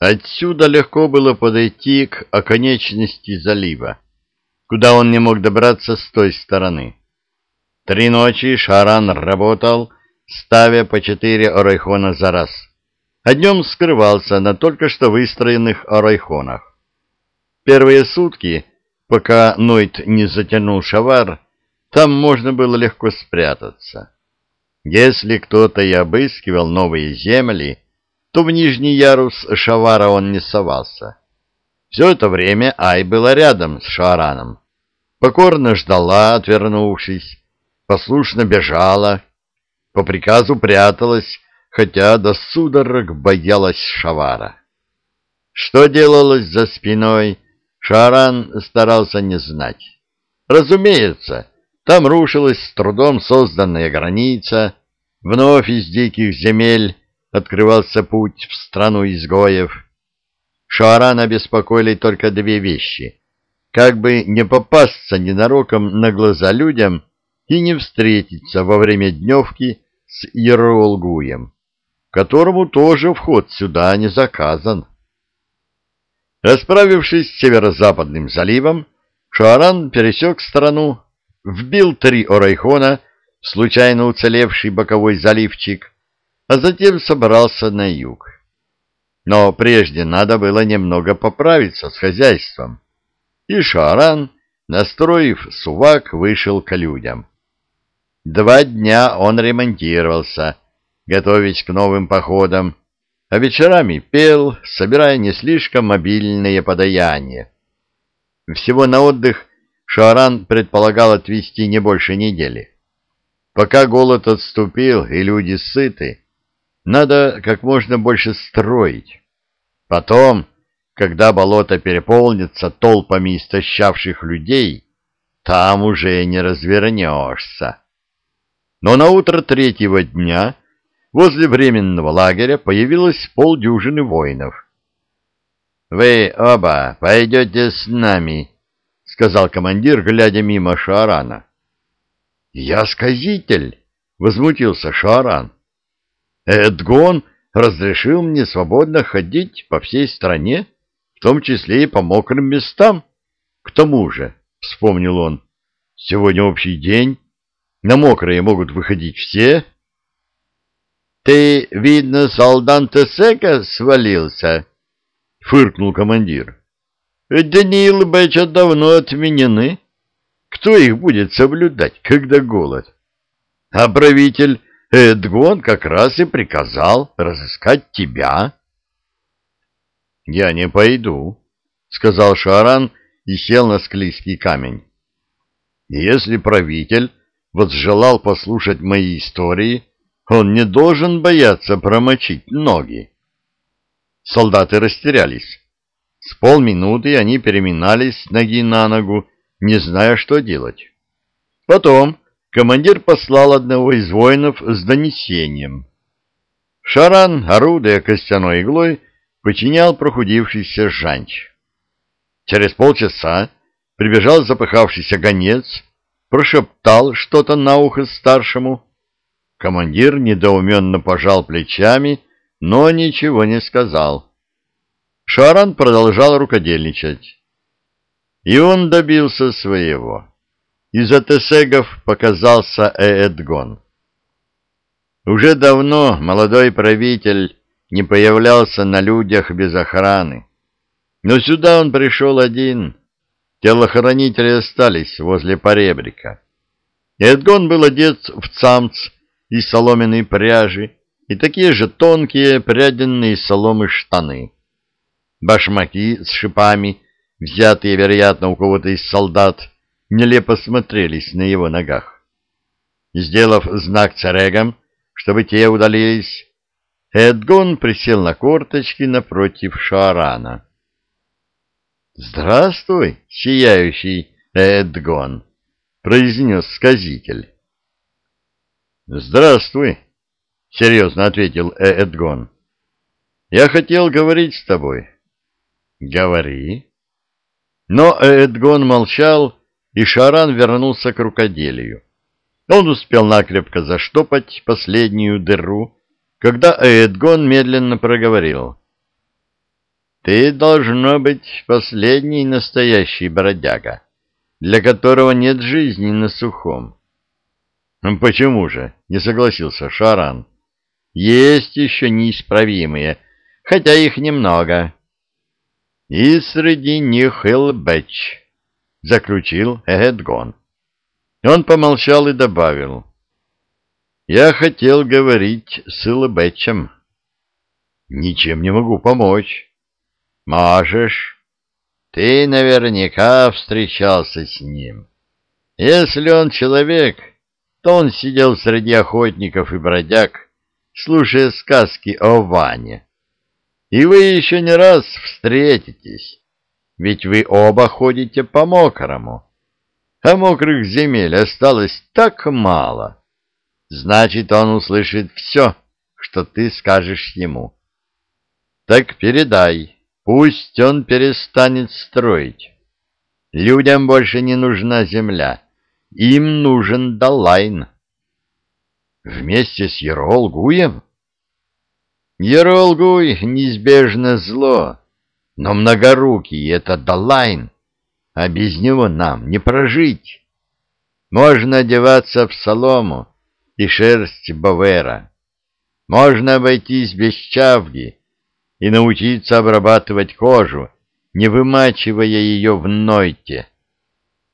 Отсюда легко было подойти к оконечности залива, куда он не мог добраться с той стороны. Три ночи Шаран работал, ставя по четыре орайхона за раз, а днем скрывался на только что выстроенных орайхонах. Первые сутки, пока Нойт не затянул шавар, там можно было легко спрятаться. Если кто-то и обыскивал новые земли, то в нижний ярус шавара он не совался. Все это время Ай была рядом с Шараном. Покорно ждала, отвернувшись, послушно бежала, по приказу пряталась, хотя до судорог боялась Шавара. Что делалось за спиной, Шаран старался не знать. Разумеется, там рушилась с трудом созданная граница, вновь из диких земель открывался путь в страну изгоев. Шарана беспокоили только две вещи. Как бы не попасться ненароком на глаза людям и не встретиться во время дневки с Еролгуем, которому тоже вход сюда не заказан. Расправившись с северо-западным заливом, Шуаран пересек страну, вбил три орайхона в случайно уцелевший боковой заливчик, а затем собрался на юг. Но прежде надо было немного поправиться с хозяйством, и Шуаран, настроив сувак, вышел к людям. Два дня он ремонтировался, готовясь к новым походам, а вечерами пел, собирая не слишком мобильные подаяния. Всего на отдых Шуаран предполагал отвести не больше недели. Пока голод отступил и люди сыты, надо как можно больше строить. Потом, когда болото переполнится толпами истощавших людей, там уже не развернешься. Но на утро третьего дня возле временного лагеря появилось полдюжины воинов. «Вы оба пойдете с нами», — сказал командир, глядя мимо Шаарана. «Я сказитель», — возмутился Шааран. «Эдгон разрешил мне свободно ходить по всей стране, в том числе и по мокрым местам. К тому же, — вспомнил он, — сегодня общий день». На мокрые могут выходить все. — Ты, видно, солдат Тесека свалился? — фыркнул командир. — Дни Лбача давно отменены. Кто их будет соблюдать, когда голод? А правитель Эдгон как раз и приказал разыскать тебя. — Я не пойду, — сказал Шаран и сел на склизкий камень. — Если правитель возжелал послушать мои истории, он не должен бояться промочить ноги. Солдаты растерялись. С полминуты они переминались ноги на ногу, не зная, что делать. Потом командир послал одного из воинов с донесением. Шаран, орудуя костяной иглой, починял прохудившийся жанч. Через полчаса прибежал запыхавшийся гонец прошептал что-то на ухо старшему. Командир недоуменно пожал плечами, но ничего не сказал. Шаран продолжал рукодельничать. И он добился своего. Из атесегов показался Эдгон. Уже давно молодой правитель не появлялся на людях без охраны. Но сюда он пришел один, Телохранители остались возле поребрика. Эдгон был одет в цамц из соломенной пряжи и такие же тонкие пряденные соломы штаны. Башмаки с шипами, взятые, вероятно, у кого-то из солдат, нелепо смотрелись на его ногах. Сделав знак царегам, чтобы те удалились, Эдгон присел на корточки напротив Шаарана. «Здравствуй, сияющий Эдгон», — произнес сказитель. «Здравствуй», — серьезно ответил Эдгон. «Я хотел говорить с тобой». «Говори». Но Эдгон молчал, и Шаран вернулся к рукоделию. Он успел накрепко заштопать последнюю дыру, когда Эдгон медленно проговорил. Ты должно быть последний настоящий бродяга, для которого нет жизни на сухом. — Почему же? — не согласился Шаран. — Есть еще неисправимые, хотя их немного. — И среди них Элбэч, — заключил Эдгон. Он помолчал и добавил. — Я хотел говорить с Элбэчем. — Ничем не могу помочь. — Можешь. Ты наверняка встречался с ним. Если он человек то он сидел среди охотников и бродяг, слушая сказки о Ване. И вы еще не раз встретитесь, ведь вы оба ходите по мокрому, а мокрых земель осталось так мало. Значит, он услышит все, что ты скажешь ему. Так передай, пусть он перестанет строить. Людям больше не нужна земля им нужен Далайн. Вместе с Еролгуем? Еролгуй — неизбежно зло, но многорукий — это Далайн, а без него нам не прожить. Можно одеваться в солому и шерсть Бавера. Можно обойтись без чавги и научиться обрабатывать кожу, не вымачивая ее в нойте.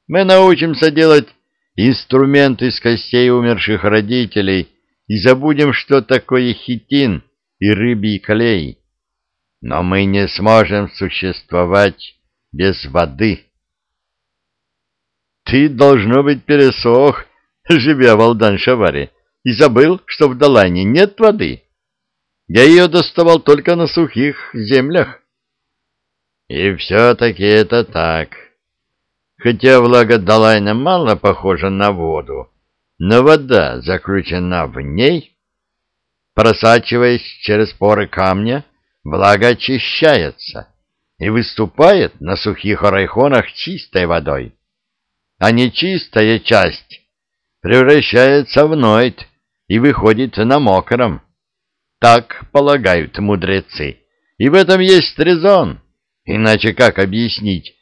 Мы научимся делать инструмент из костей умерших родителей и забудем, что такое хитин и рыбий клей. Но мы не сможем существовать без воды. Ты, должно быть, пересох, живя в Алдан-Шаваре, и забыл, что в Далане нет воды. Я ее доставал только на сухих землях. И все-таки это так. Хотя влага Далайна мало похожа на воду, но вода заключена в ней. Просачиваясь через поры камня, влага очищается и выступает на сухих орайхонах чистой водой. А нечистая часть превращается в нойт и выходит на мокром. Так полагают мудрецы. И в этом есть резон. Иначе как объяснить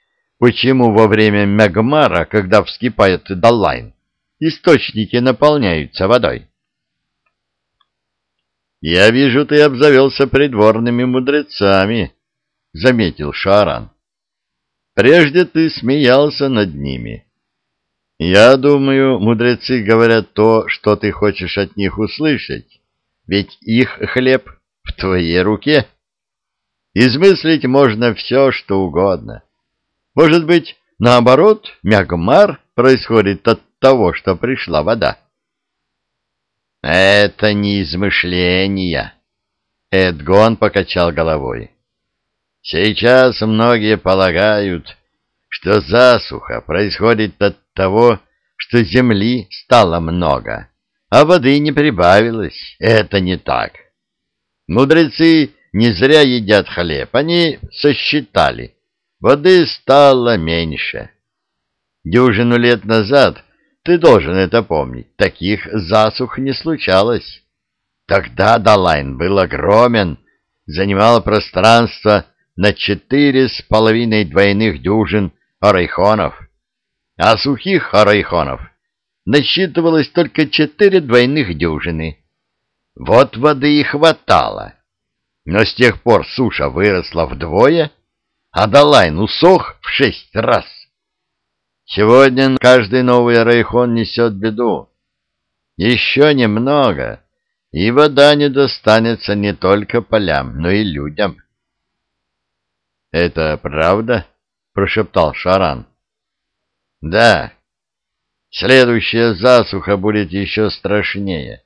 почему во время Мегмара, когда вскипает Даллайн, источники наполняются водой. «Я вижу, ты обзавелся придворными мудрецами», — заметил Шаран. «Прежде ты смеялся над ними. Я думаю, мудрецы говорят то, что ты хочешь от них услышать, ведь их хлеб в твоей руке. Измыслить можно все, что угодно». Может быть, наоборот, мягмар происходит от того, что пришла вода? Это не измышления. Эдгон покачал головой. Сейчас многие полагают, что засуха происходит от того, что земли стало много, а воды не прибавилось. Это не так. Мудрецы не зря едят хлеб, они сосчитали, Воды стало меньше. Дюжину лет назад, ты должен это помнить, таких засух не случалось. Тогда Далайн был огромен, занимал пространство на четыре с половиной двойных дюжин орайхонов, а сухих орайхонов насчитывалось только четыре двойных дюжины. Вот воды и хватало. Но с тех пор суша выросла вдвое — Адалайн усох в шесть раз. Сегодня каждый новый райхон несет беду. Еще немного, и вода не достанется не только полям, но и людям. — Это правда? — прошептал Шаран. — Да. Следующая засуха будет еще страшнее,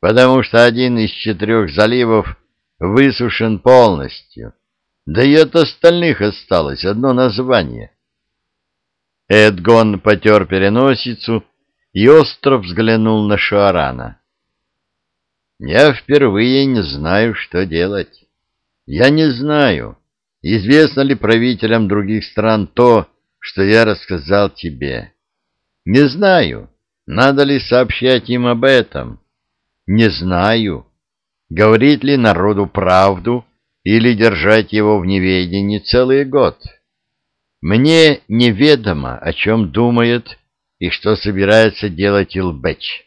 потому что один из четырех заливов высушен полностью — да и от остальных осталось одно название. Эдгон потер переносицу и остро взглянул на Шуарана. «Я впервые не знаю, что делать. Я не знаю, известно ли правителям других стран то, что я рассказал тебе. Не знаю, надо ли сообщать им об этом. Не знаю, говорить ли народу правду, или держать его в неведении целый год. Мне неведомо, о чем думает и что собирается делать Илбэч.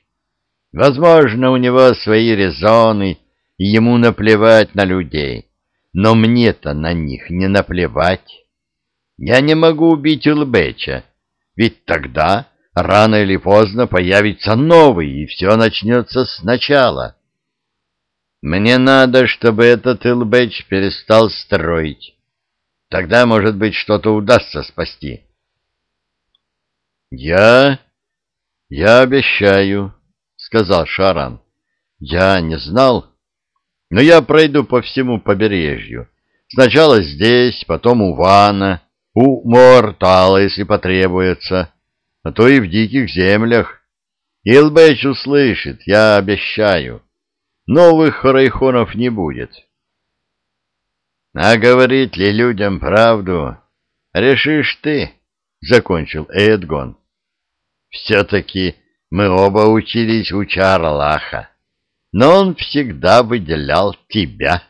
Возможно, у него свои резоны, и ему наплевать на людей, но мне-то на них не наплевать. Я не могу убить Илбэча, ведь тогда рано или поздно появится новый, и все начнется сначала. Мне надо, чтобы этот Илбэч перестал строить. Тогда, может быть, что-то удастся спасти. Я... я обещаю, — сказал Шаран. Я не знал, но я пройду по всему побережью. Сначала здесь, потом у Вана, у Мортала, если потребуется, а то и в диких землях. Илбэч услышит, я обещаю. Новых хорайхонов не будет. А говорить ли людям правду, решишь ты, — закончил Эдгон. Все-таки мы оба учились у Чарлаха, но он всегда выделял тебя.